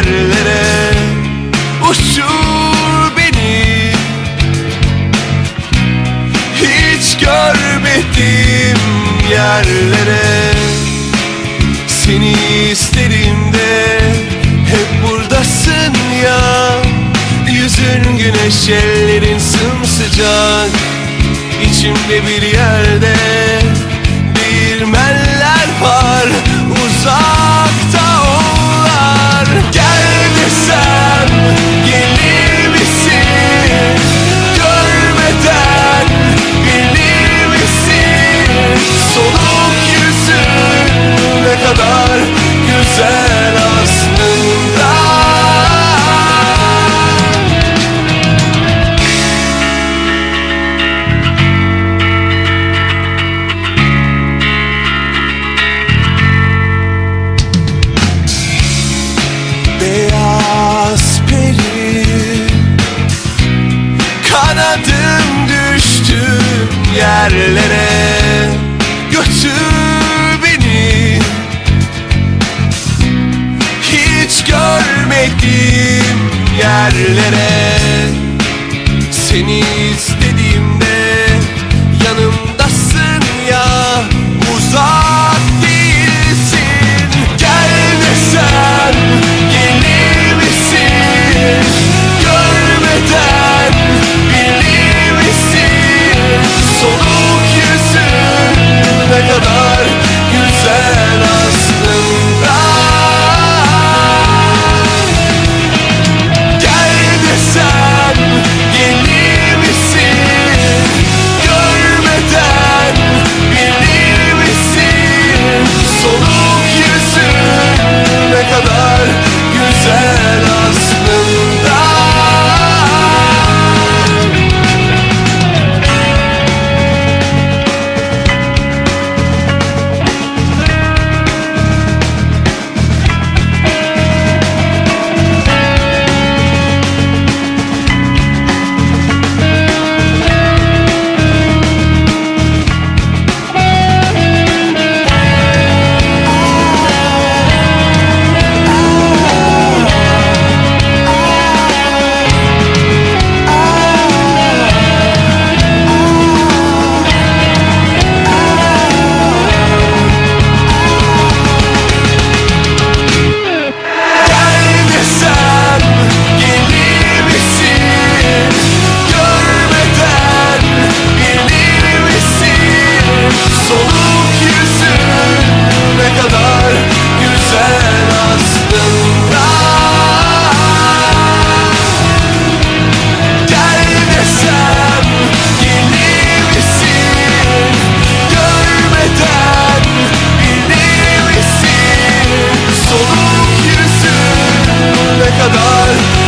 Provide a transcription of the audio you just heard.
yerlere Uçur beni. Hiç görmediğim yerlere Seni isterim de Hep buradasın ya. Yüzün güneş ellerin sımsıcak İçimde bir yerde güzel aslında. Beyaz peri Kanadım düştü yerlere Götür Hiç görmediğim yerlere Seni istediğimde kadar.